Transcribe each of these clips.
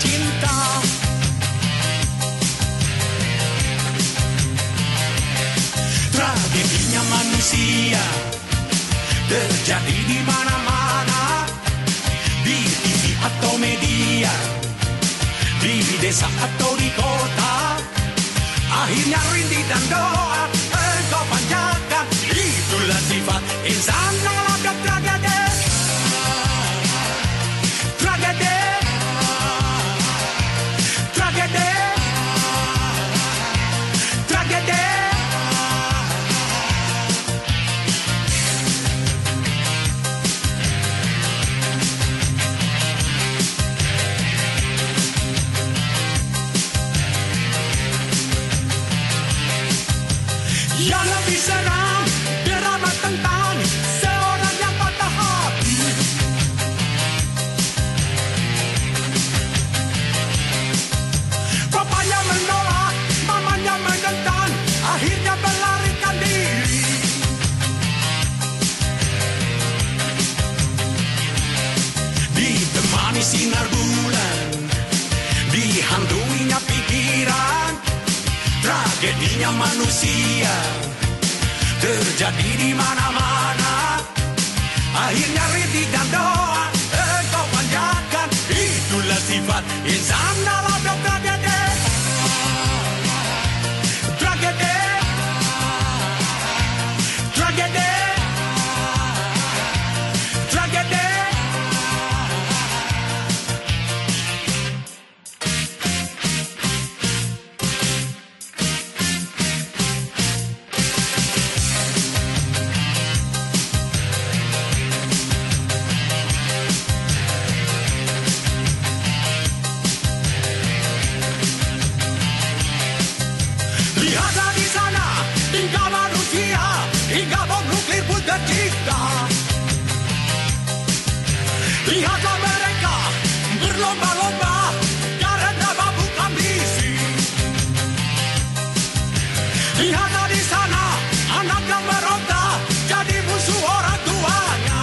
cinta. Tragedinya manusia terjadi di mana-mana di TV atau media di desa atau di kota. Akhirnya rintih dan doa engkau panjatkan. Itulah sifat insan Ya la pizarra Tragedinya manusia terjadi di mana-mana. Akhirnya rintik dan Lihatlah mereka berlomba-lomba karena mabuk ambisi. Lihatlah di sana, anak yang meronta jadi musuh orang tuanya.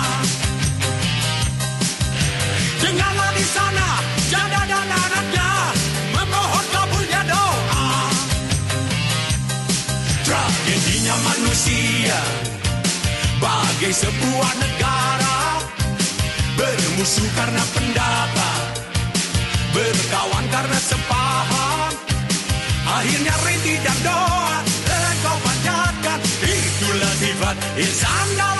Dengarlah di sana, janda dan anaknya memohon kabulnya doa. Tragedinya manusia Bagai sebuah negara Bermusuh karena pendapat Berkawan karena sepaham. Akhirnya rintik dan doa Engkau panjatkan. Itulah sifat insan